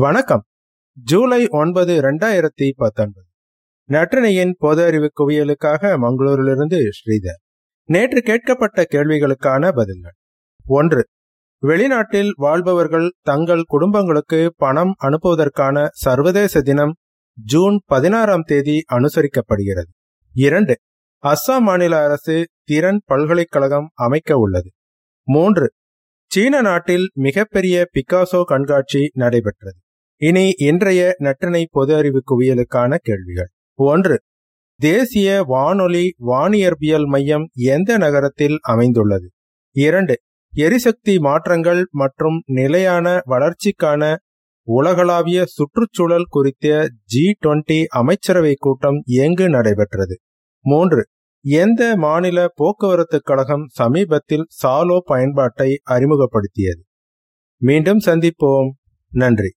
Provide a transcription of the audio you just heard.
வணக்கம். ஜூலை ஒன்பது இரண்டாயிரத்தி பத்தொன்பது. நற்றினையின் பொது அறிவு குவியலுக்காக மங்களூரிலிருந்து ஸ்ரீதர். நேற்று கேட்கப்பட்ட கேள்விகளுக்கான பதில்கள். ஒன்று வெளிநாட்டில் வாழ்பவர்கள் தங்கள் குடும்பங்களுக்கு பணம் அனுப்புவதற்கான சர்வதேச தினம் ஜூன் பதினாறாம் தேதி அனுசரிக்கப்படுகிறது. இரண்டு அஸ்ஸாம் மாநில அரசு திறன் பல்கலைக்கழகம் அமைக்க உள்ளது. மூன்று சீன நாட்டில் மிகப்பெரிய பிகாசோ கண்காட்சி நடைபெற்றது. இனி இன்றைய நற்றினை பொது அறிவு குவியலுக்கான கேள்விகள். ஒன்று தேசிய வானொலி வானியற்பியல் மையம் எந்த நகரத்தில் அமைந்துள்ளது? இரண்டு எரிசக்தி மாற்றங்கள் மற்றும் நிலையான வளர்ச்சிக்கான உலகளாவிய சுற்றுச்சூழல் குறித்த ஜி டுவெண்டி அமைச்சரவை கூட்டம் எங்கு நடைபெற்றது? மூன்று எந்த மாநில போக்குவரத்து கழகம் சமீபத்தில் சாலோ பயன்பாட்டை அறிமுகப்படுத்தியது? மீண்டும் சந்திப்போம். நன்றி.